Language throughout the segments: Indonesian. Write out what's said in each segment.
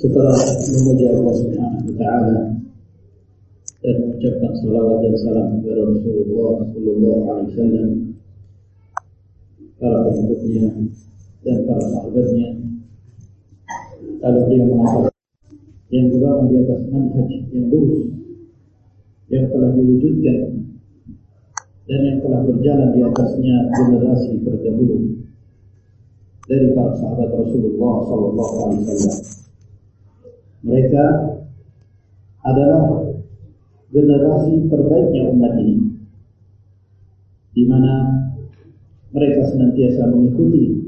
setelah memuji Allah Subhanahu taala dan mengucapkan salawat dan salam kepada Rasulullah sallallahu alaihi wasallam para pengikutnya dan para sahabatnya lalu dia mengatakan yang juga di atas manhaj yang lurus yang telah diwujudkan dan yang telah berjalan di atasnya generasi terdahulu dari para sahabat Rasulullah sallallahu alaihi wasallam mereka adalah generasi terbaiknya umat ini. Di mana mereka senantiasa mengikuti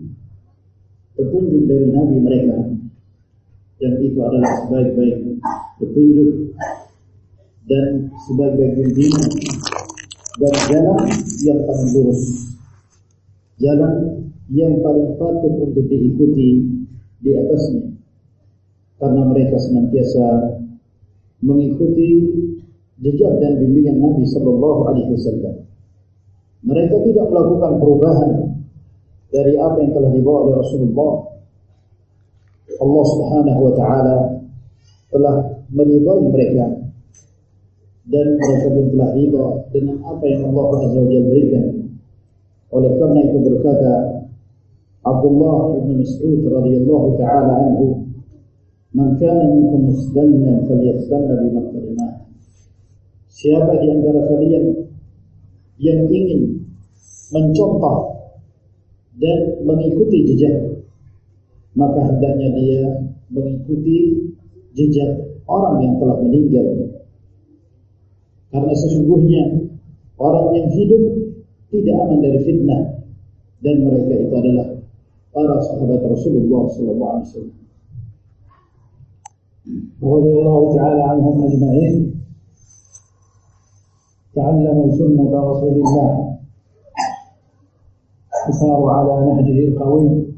petunjuk dari nabi mereka yang itu adalah sebaik-baik petunjuk dan sebaik-baik bimbingan dan jalan yang paling lurus jalan yang paling patut untuk diikuti di atasnya karena mereka senantiasa mengikuti jejak dan bimbingan Nabi Shallallahu Alaihi Wasallam. Mereka tidak melakukan perubahan dari apa yang telah dibawa oleh Rasulullah. Allah Subhanahu Wa Taala telah meridai mereka dan mereka pun telah dengan apa yang Allah Azza wa Jalla berikan. Oleh karena itu berkata Abdullah bin Mas'ud radhiyallahu taala anhu Man kana minkum musliman falyastanna bima qadimah. Siapa di antara kalian yang ingin mencontoh dan mengikuti jejak maka hendaknya dia mengikuti jejak orang yang telah meninggal karena sesungguhnya orang yang hidup tidak aman dari fitnah dan mereka itu adalah para sahabat Rasulullah SAW. رضي الله تعالى عنهم أجمعين. تعلموا سنة رسول الله. وساروا على نهجه القويم.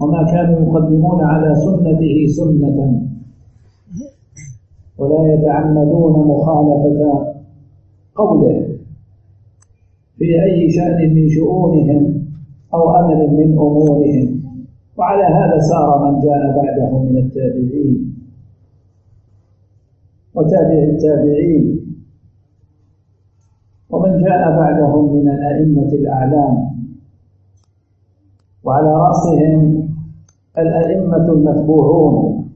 وما كانوا يقدمون على سنته سنة. ولا يتعمدون مخالفة قوله في أي شأن من شؤونهم أو أمر من أمورهم. وعلى هذا سار من جاء بعده من التابعين. وتابع التابعين. ومن جاء بعدهم من الأئمة الأعلام. وعلى رأسهم الأئمة المتبوعون.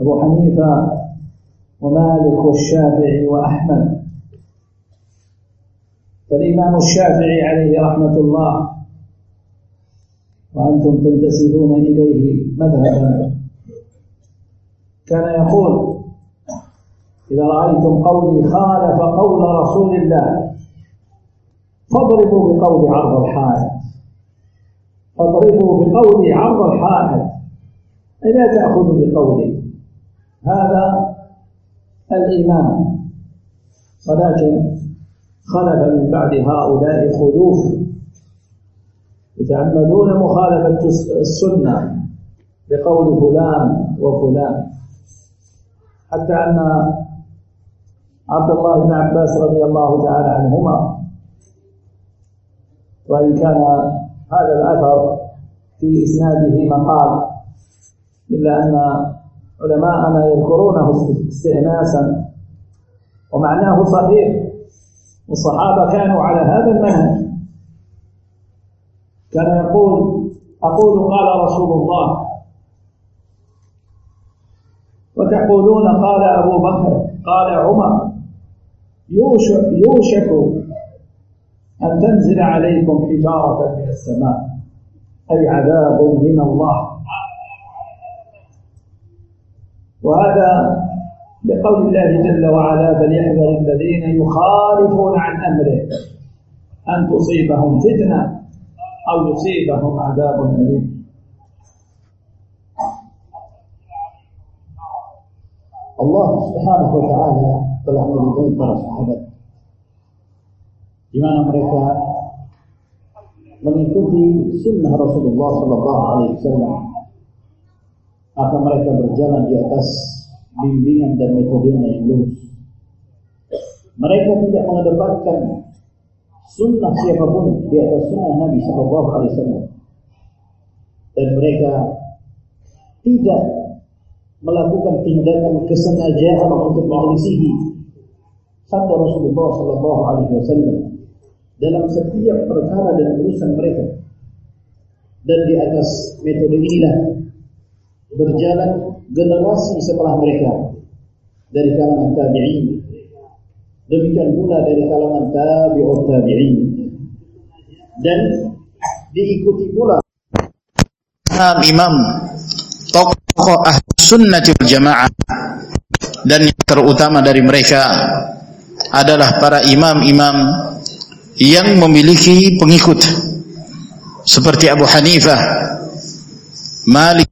أبو حنيفة ومالك والشافعي وأحمد. فالإمام الشافعي عليه رحمة الله وأنتم تنتسبون إليه مذهبا. كان يقول إذا رأيتم قولي خالف قول رسول الله فاضربوا بقول عرض الحائط. فاضربوا بقولي عرض الحائط. أي لا تأخذوا بقولي. هذا الإمام ولكن خلف من بعد هؤلاء خلوف. يتعمدون مخالفة السنة بقول فلان وفلان. حتى أن عبد الله بن عباس رضي الله تعالى عنهما وإن كان هذا الأثر في إسناده مقال إلا أن علماءنا يذكرونه استئناسا ومعناه صحيح. والصحابة كانوا على هذا المنهج. كان يقول أقول قال رسول الله. وتقولون قال أبو بكر قال عمر. يوشك, يوشك أن تنزل عليكم حجارة من السماء أي عذاب من الله. وهذا لقول الله جل وعلا فليحذر الذين يخالفون عن أمره أن تصيبهم فتنة. أو يصيبهم عذاب أليم Allah Subhanahu wa taala telah meridai para sahabat di mana mereka mengikuti sunnah Rasulullah sallallahu alaihi wasallam maka mereka berjalan di atas bimbingan dan metodenya yang lurus mereka tidak mengedepankan sunnah siapa pun di atas sunnah Nabi Shallallahu Alaihi Wasallam. Dan mereka tidak melakukan tindakan kesengajaan untuk menyelisihi sabda Rasulullah Sallallahu Alaihi Wasallam dalam setiap perkara dan urusan mereka. Dan di atas metode inilah berjalan generasi setelah mereka dari kalangan tabi'in demikian pula dari kalangan tabi'ut tabi'in. Dan diikuti pula imam tokoh ahli sunnah wal jamaah. Dan yang terutama dari mereka adalah para imam-imam yang memiliki pengikut. Seperti Abu Hanifah, Malik.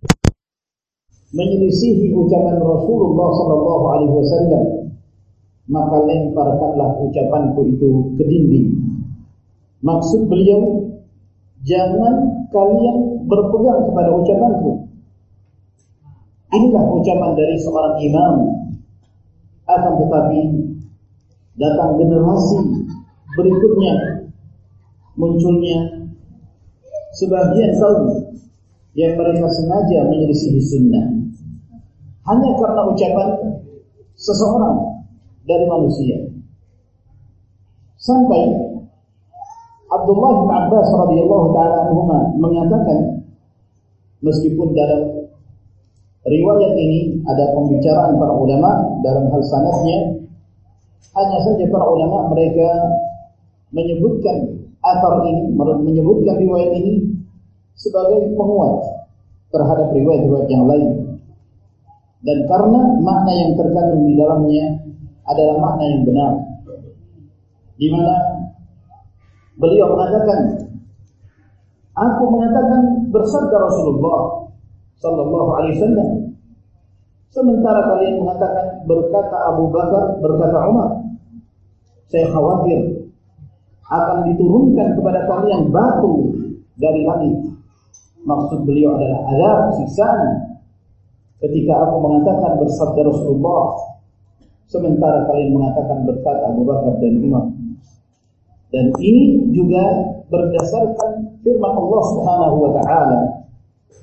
Menyelisihi ucapan Rasulullah sallallahu alaihi wasallam maka lemparkanlah ucapanku itu ke dinding. Maksud beliau jangan kalian berpegang kepada ucapanku. Inilah ucapan dari seorang imam. Akan tetapi datang generasi berikutnya munculnya sebagian kaum yang mereka sengaja menyelisihi sunnah. Hanya karena ucapan seseorang dari manusia sampai Abdullah bin Abbas radhiyallahu taala anhuma mengatakan meskipun dalam riwayat ini ada pembicaraan para ulama dalam hal sanadnya hanya saja para ulama mereka menyebutkan atar ini, menyebutkan riwayat ini sebagai penguat terhadap riwayat-riwayat yang lain. Dan karena makna yang terkandung di dalamnya adalah makna yang benar. Di mana beliau mengatakan, aku mengatakan bersabda Rasulullah sallallahu alaihi wasallam. Sementara kalian mengatakan berkata Abu Bakar, berkata Umar. Saya khawatir akan diturunkan kepada kalian batu dari langit. Maksud beliau adalah azab, siksaan. Ketika aku mengatakan bersabda Rasulullah, sementara kalian mengatakan berkata Abu Bakar dan Umar. Dan ini juga berdasarkan firman Allah Subhanahu wa taala,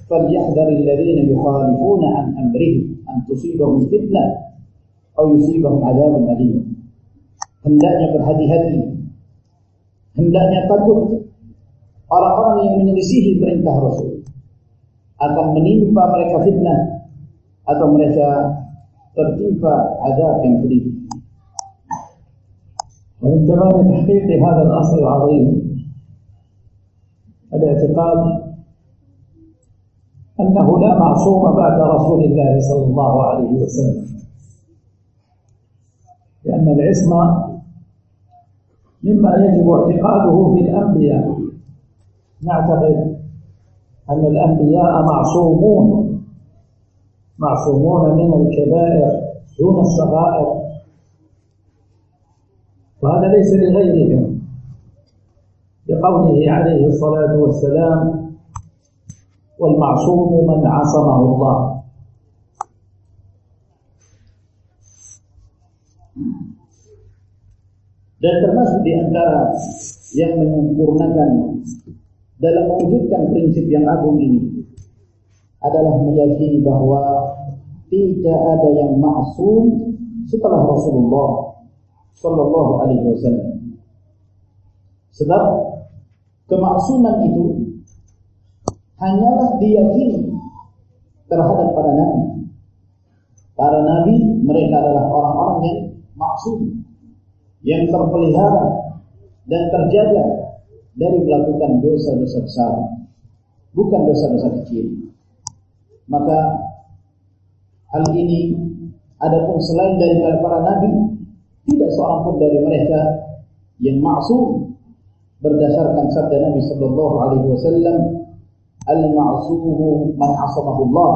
"Falyahdhar alladziina yukhalifuna an amrihi an tusibahum fitnah aw yusibahum adzabun alim." hendaknya berhati-hati hendaknya takut orang-orang yang menyelisihi perintah Rasul akan menimpa mereka fitnah atau mereka azab yang pedih. ومن تمام تحقيق هذا الأصل العظيم الاعتقاد أنه لا معصوم بعد رسول الله صلى الله عليه وسلم. لأن العصمة مما يجب اعتقاده في الأنبياء. نعتقد أن الأنبياء معصومون. معصومون من الكبائر دون الصغائر. وهذا ليس لغيرهم. لقوله عليه الصلاة والسلام والمعصوم من عصمه الله. Dan termasuk di antara yang menyempurnakan dalam mewujudkan prinsip yang agung ini. Adalah meyakini bahwa tidak ada yang maksum setelah Rasulullah Sallallahu Alaihi Wasallam. Sebab kemaksuman itu hanyalah diyakini terhadap para nabi. Para nabi mereka adalah orang-orang yang maksum yang terpelihara dan terjaga dari melakukan dosa-dosa besar, bukan dosa-dosa kecil. Maka hal ini adapun selain dari para nabi, tidak seorang pun dari mereka yang maksum berdasarkan sabda Nabi sallallahu alaihi wasallam al-ma'sumu man asamahullah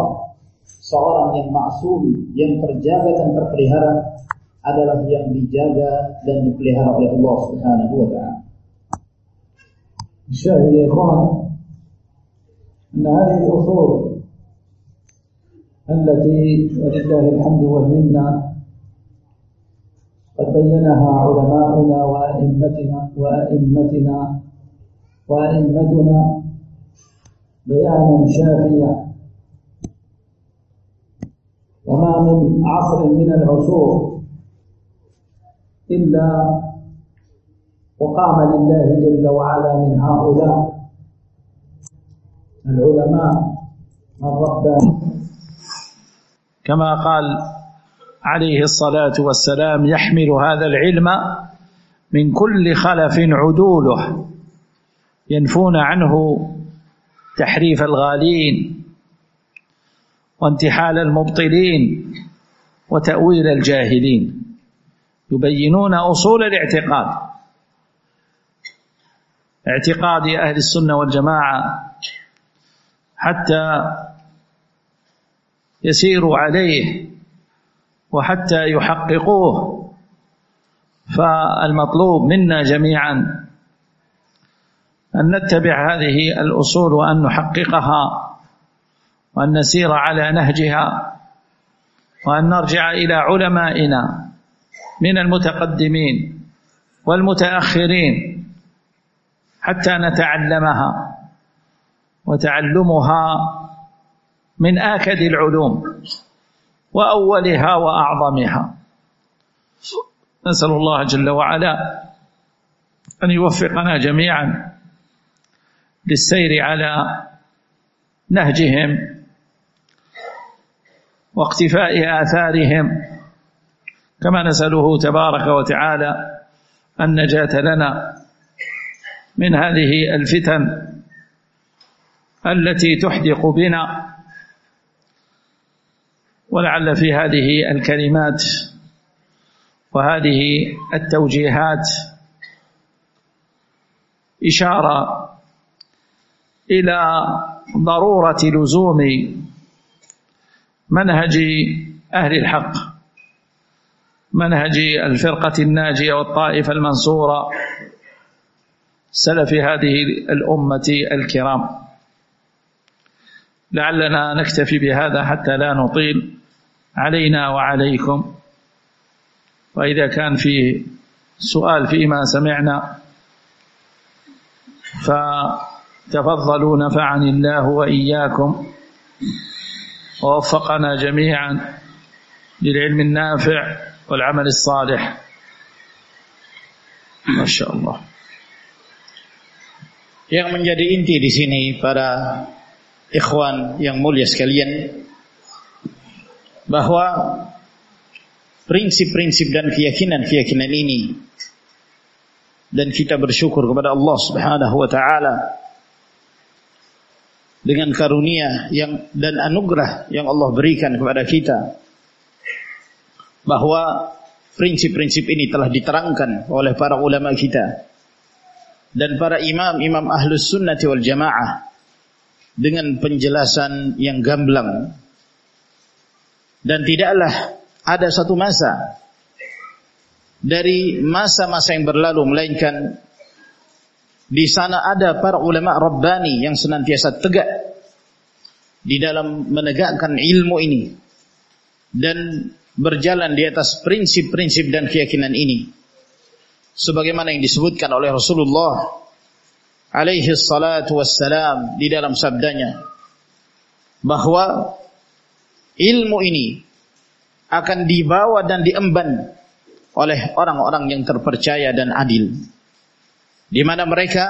seorang yang maksum yang terjaga dan terpelihara adalah yang dijaga dan dipelihara oleh Allah Subhanahu wa taala. الشاهد يا إخوان أن هذه الأصول التي ولله الحمد والمنة. قد بينها علماؤنا وأئمتنا وأئمتنا وأئمتنا بيانا شافيا. وما من عصر من العصور إلا وقام لله جل وعلا من هؤلاء العلماء. ربى كما قال عليه الصلاة والسلام يحمل هذا العلم من كل خلف عدوله ينفون عنه تحريف الغالين وانتحال المبطلين وتأويل الجاهلين يبينون أصول الاعتقاد. اعتقاد أهل السنة والجماعة حتى يسيروا عليه وحتى يحققوه. فالمطلوب منا جميعا أن نتبع هذه الأصول وأن نحققها وأن نسير على نهجها وأن نرجع إلى علمائنا من المتقدمين والمتأخرين حتى نتعلمها وتعلمها من آكد العلوم وأولها وأعظمها. نسأل الله جل وعلا أن يوفقنا جميعا للسير على نهجهم واقتفاء آثارهم. كما نسأله تبارك وتعالى النجاة لنا من هذه الفتن التي تحدق بنا ولعل في هذه الكلمات وهذه التوجيهات إشارة إلى ضرورة لزوم منهج أهل الحق منهج الفرقة الناجية والطائفة المنصورة سلف هذه الأمة الكرام. لعلنا نكتفي بهذا حتى لا نطيل. علينا وعليكم. وإذا كان في سؤال فيما سمعنا فتفضلوا نفعني الله وإياكم ووفقنا جميعا للعلم النافع والعمل الصالح. ما شاء الله. Yang menjadi inti di sini para ikhwan yang mulia sekalian bahwa prinsip-prinsip dan keyakinan-keyakinan ini dan kita bersyukur kepada Allah Subhanahu wa taala dengan karunia yang dan anugerah yang Allah berikan kepada kita bahwa prinsip-prinsip ini telah diterangkan oleh para ulama kita dan para imam-imam ahlus sunnati wal jamaah dengan penjelasan yang gamblang dan tidaklah ada satu masa dari masa-masa yang berlalu melainkan di sana ada para ulama rabbani yang senantiasa tegak di dalam menegakkan ilmu ini dan berjalan di atas prinsip-prinsip dan keyakinan ini. Sebagaimana yang disebutkan oleh Rasulullah alaihi salatu wassalam di dalam sabdanya bahwa ilmu ini akan dibawa dan diemban oleh orang-orang yang terpercaya dan adil di mana mereka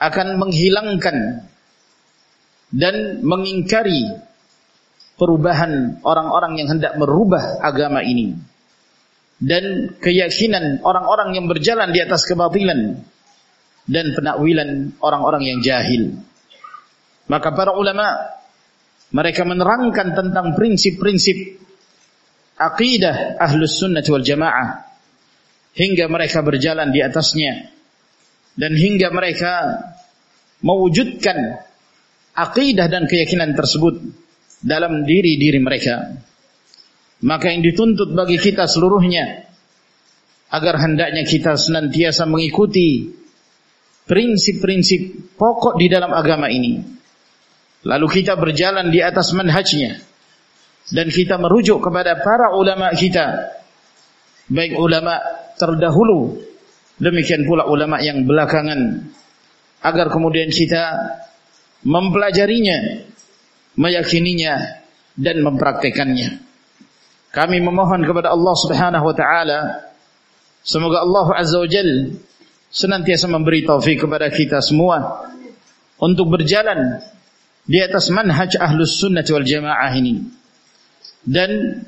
akan menghilangkan dan mengingkari perubahan orang-orang yang hendak merubah agama ini dan keyakinan orang-orang yang berjalan di atas kebatilan dan penakwilan orang-orang yang jahil. Maka para ulama mereka menerangkan tentang prinsip-prinsip akidah ahlus sunnah wal jamaah hingga mereka berjalan di atasnya dan hingga mereka mewujudkan akidah dan keyakinan tersebut dalam diri-diri mereka. Maka yang dituntut bagi kita seluruhnya agar hendaknya kita senantiasa mengikuti prinsip-prinsip pokok di dalam agama ini. Lalu kita berjalan di atas manhajnya. Dan kita merujuk kepada para ulama kita. Baik ulama terdahulu. Demikian pula ulama yang belakangan. Agar kemudian kita mempelajarinya meyakininya dan mempraktekannya. Kami memohon kepada Allah Subhanahu wa taala semoga Allah Azza wa Jalla senantiasa memberi taufik kepada kita semua untuk berjalan di atas manhaj ahlus sunnah wal jamaah ini dan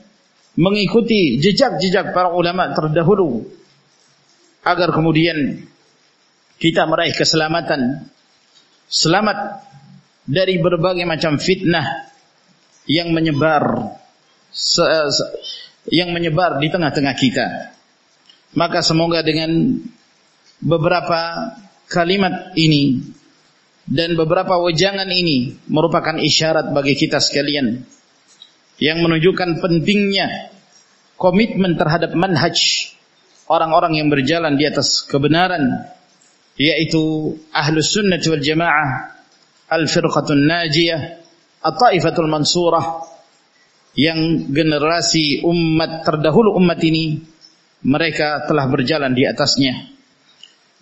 mengikuti jejak-jejak para ulama terdahulu agar kemudian kita meraih keselamatan selamat dari berbagai macam fitnah yang menyebar yang menyebar di tengah-tengah kita. Maka semoga dengan beberapa kalimat ini dan beberapa wejangan ini merupakan isyarat bagi kita sekalian yang menunjukkan pentingnya komitmen terhadap manhaj orang-orang yang berjalan di atas kebenaran yaitu ahlus sunnah wal jamaah al-firqatun najiyah at-taifatul mansurah yang generasi umat terdahulu umat ini mereka telah berjalan di atasnya.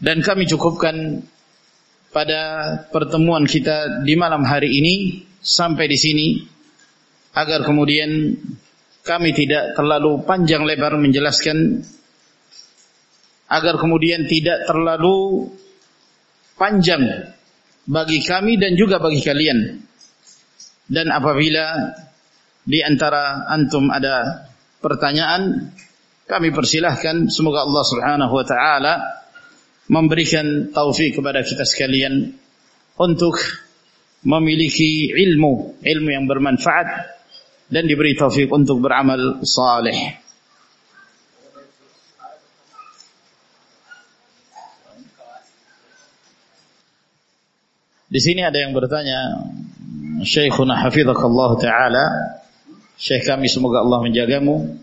Dan kami cukupkan pada pertemuan kita di malam hari ini sampai di sini agar kemudian kami tidak terlalu panjang lebar menjelaskan agar kemudian tidak terlalu panjang bagi kami dan juga bagi kalian. Dan apabila di antara antum ada pertanyaan, kami persilahkan semoga Allah Subhanahu wa taala memberikan taufik kepada kita sekalian untuk memiliki ilmu, ilmu yang bermanfaat dan diberi taufik untuk beramal saleh. Di sini ada yang bertanya, Syekhuna hafizakallah taala, Syekh kami semoga Allah menjagamu.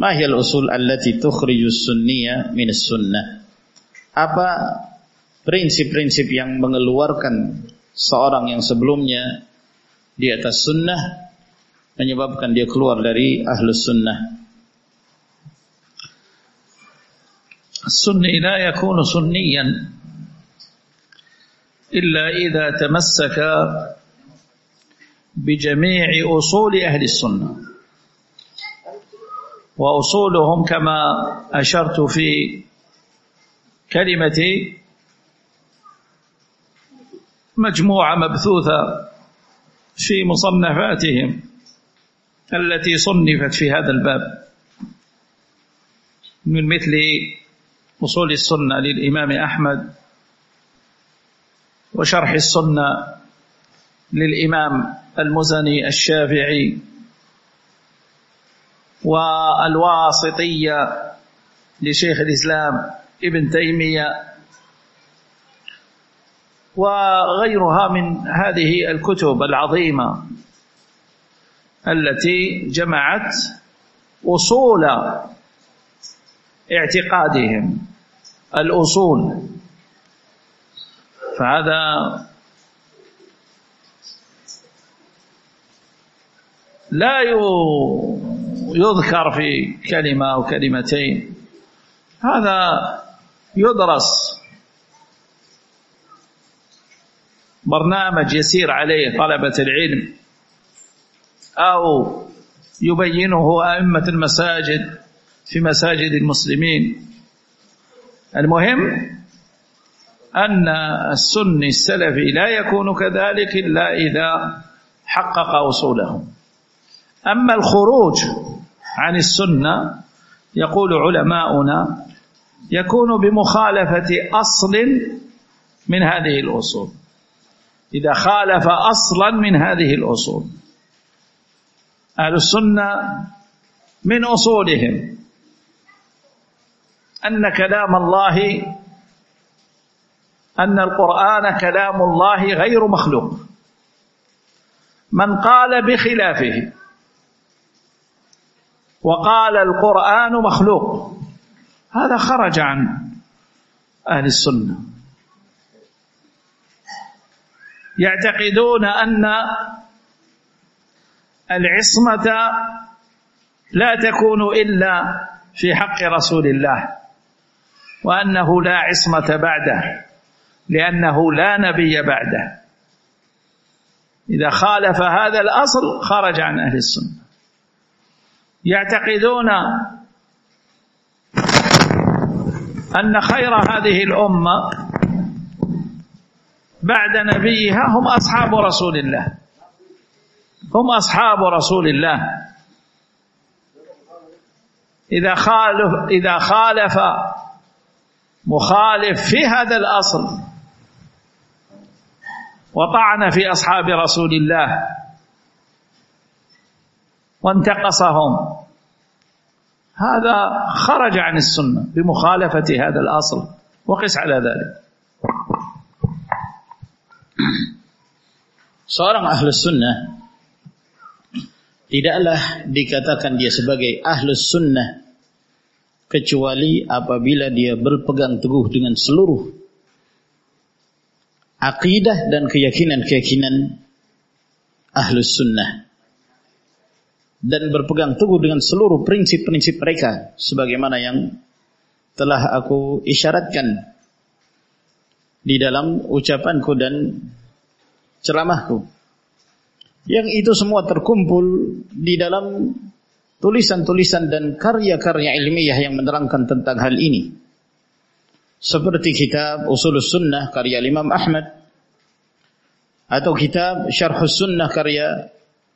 Ma hiyal usul allati tukhrijus sunniyah min sunnah? Apa prinsip-prinsip yang mengeluarkan seorang yang sebelumnya di atas sunnah menyebabkan dia keluar dari ahlus sunnah? السني لا يكون سنيا إلا إذا تمسك بجميع أصول أهل السنة وأصولهم كما أشرت في كلمتي مجموعة مبثوثة في مصنفاتهم التي صنفت في هذا الباب من مثل أصول السنة للإمام أحمد وشرح السنة للإمام المزني الشافعي والواسطية لشيخ الإسلام ابن تيمية وغيرها من هذه الكتب العظيمة التي جمعت أصول اعتقادهم الأصول. فهذا لا يذكر في كلمة أو كلمتين. هذا يدرس برنامج يسير عليه طلبة العلم أو يبينه أئمة المساجد في مساجد المسلمين. المهم أن السني السلفي لا يكون كذلك إلا إذا حقق أصوله. أما الخروج عن السنة يقول علماؤنا يكون بمخالفة أصل من هذه الأصول. إذا خالف أصلا من هذه الأصول. أهل السنة من أصولهم. أن كلام الله أن القرآن كلام الله غير مخلوق. من قال بخلافه وقال القرآن مخلوق. هذا خرج عن أهل السنة. يعتقدون أن العصمة لا تكون إلا في حق رسول الله وأنه لا عصمة بعده لأنه لا نبي بعده. إذا خالف هذا الأصل خرج عن أهل السنة. يعتقدون أن خير هذه الأمة بعد نبيها هم أصحاب رسول الله. هم أصحاب رسول الله. إذا خالف إذا خالف مخالف في هذا الأصل وطعن في أصحاب رسول الله وانتقصهم. هذا خرج عن السنة بمخالفة هذا الأصل وقس على ذلك seorang ahlus sunnah tidaklah dikatakan dia sebagai ahlus sunnah kecuali apabila dia berpegang teguh dengan seluruh akidah dan keyakinan-keyakinan ahlus sunnah dan berpegang teguh dengan seluruh prinsip-prinsip mereka sebagaimana yang telah aku isyaratkan di dalam ucapanku dan ceramahku yang itu semua terkumpul di dalam tulisan-tulisan dan karya-karya ilmiah yang menerangkan tentang hal ini. Seperti kitab Usul Sunnah karya Imam Ahmad atau kitab Syarh Sunnah karya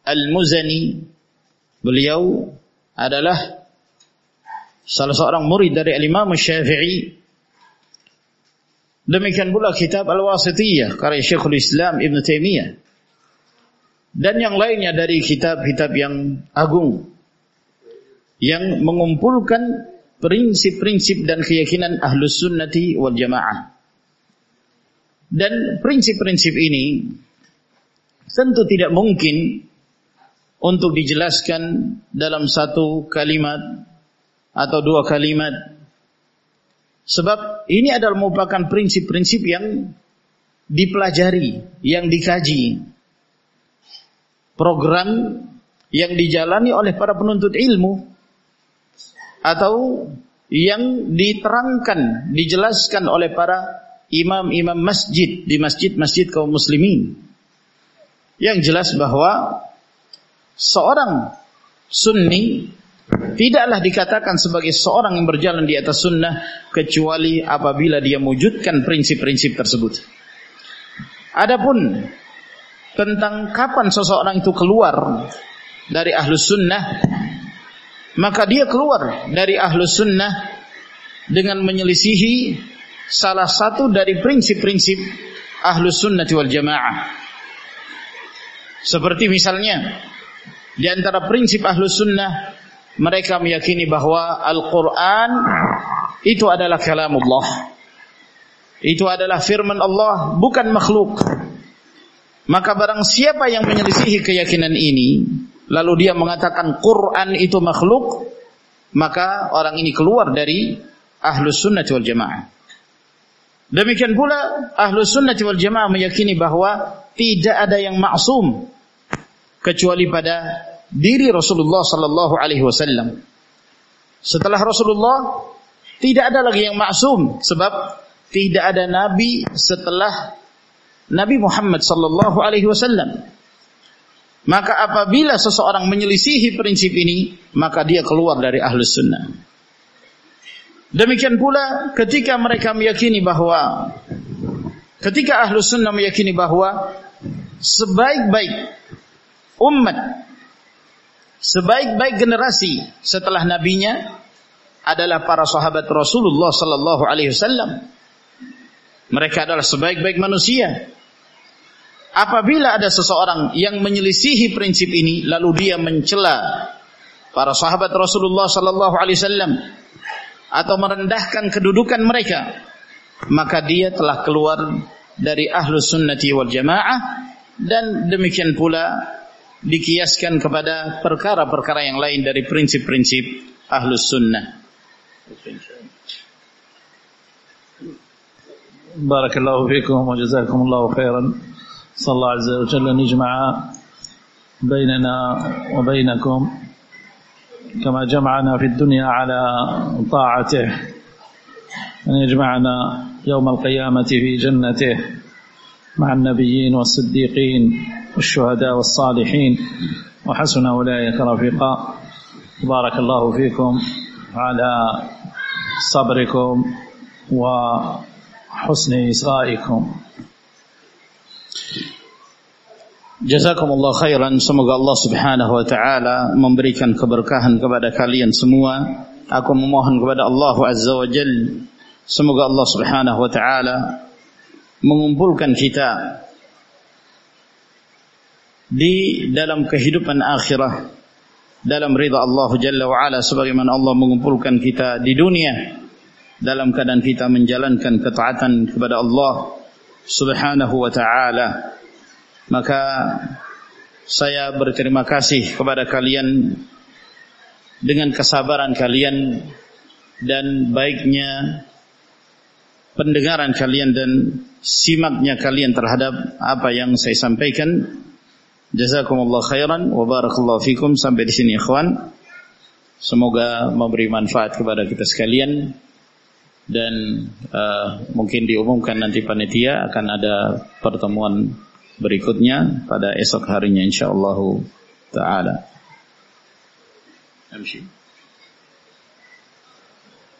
Al-Muzani. Beliau adalah salah seorang murid dari Imam Syafi'i. Demikian pula kitab Al-Wasitiyah karya Syekhul Islam Ibn Taimiyah dan yang lainnya dari kitab-kitab yang agung yang mengumpulkan prinsip-prinsip dan keyakinan ahlus sunnati wal jamaah. Dan prinsip-prinsip ini tentu tidak mungkin untuk dijelaskan dalam satu kalimat atau dua kalimat. Sebab ini adalah merupakan prinsip-prinsip yang dipelajari, yang dikaji, program yang dijalani oleh para penuntut ilmu atau yang diterangkan, dijelaskan oleh para imam-imam masjid di masjid-masjid kaum muslimin. Yang jelas bahwa seorang sunni tidaklah dikatakan sebagai seorang yang berjalan di atas sunnah kecuali apabila dia mewujudkan prinsip-prinsip tersebut. Adapun tentang kapan seseorang itu keluar dari ahlus sunnah maka dia keluar dari ahlus sunnah dengan menyelisihi salah satu dari prinsip-prinsip ahlus sunnah wal jamaah seperti misalnya di antara prinsip ahlus sunnah mereka meyakini bahwa Al-Quran itu adalah kalamullah itu adalah firman Allah bukan makhluk maka barang siapa yang menyelisihi keyakinan ini, lalu dia mengatakan Quran itu makhluk, maka orang ini keluar dari ahlus sunnah wal jamaah. Demikian pula ahlus sunnah wal jamaah meyakini bahwa tidak ada yang maksum kecuali pada diri Rasulullah sallallahu alaihi wasallam. Setelah Rasulullah tidak ada lagi yang maksum sebab tidak ada nabi setelah Nabi Muhammad sallallahu alaihi wasallam. Maka apabila seseorang menyelisihi prinsip ini, maka dia keluar dari ahlus sunnah. Demikian pula ketika mereka meyakini bahwa ketika ahlus sunnah meyakini bahwa sebaik-baik umat, sebaik-baik generasi setelah nabinya adalah para sahabat Rasulullah sallallahu alaihi wasallam. Mereka adalah sebaik-baik manusia apabila ada seseorang yang menyelisihi prinsip ini lalu dia mencela para sahabat Rasulullah sallallahu alaihi wasallam atau merendahkan kedudukan mereka maka dia telah keluar dari ahlus sunnati wal jamaah dan demikian pula dikiaskan kepada perkara-perkara yang lain dari prinsip-prinsip ahlus sunnah. Barakallahu fikum wa jazakumullahu khairan. صلى الله عز وجل أن يجمع بيننا وبينكم كما جمعنا في الدنيا على طاعته أن يجمعنا يوم القيامة في جنته مع النبيين والصديقين والشهداء والصالحين وحسن أولئك رفيقا بارك الله فيكم على صبركم وحسن إصغائكم Jazakumullah khairan Semoga Allah subhanahu wa ta'ala Memberikan keberkahan kepada kalian semua Aku memohon kepada Allah azza wa jal Semoga Allah subhanahu wa ta'ala Mengumpulkan kita Di dalam kehidupan akhirah Dalam rida Allah jalla wa ala Sebagaimana Allah mengumpulkan kita di dunia Dalam keadaan kita menjalankan ketaatan kepada Allah Subhanahu wa ta'ala maka saya berterima kasih kepada kalian dengan kesabaran kalian dan baiknya pendengaran kalian dan simaknya kalian terhadap apa yang saya sampaikan. Jazakumullah khairan wa barakallahu fikum sampai di sini ikhwan. Semoga memberi manfaat kepada kita sekalian dan uh, mungkin diumumkan nanti panitia akan ada pertemuan berikutnya pada esok harinya insyaallah taala. Amshi.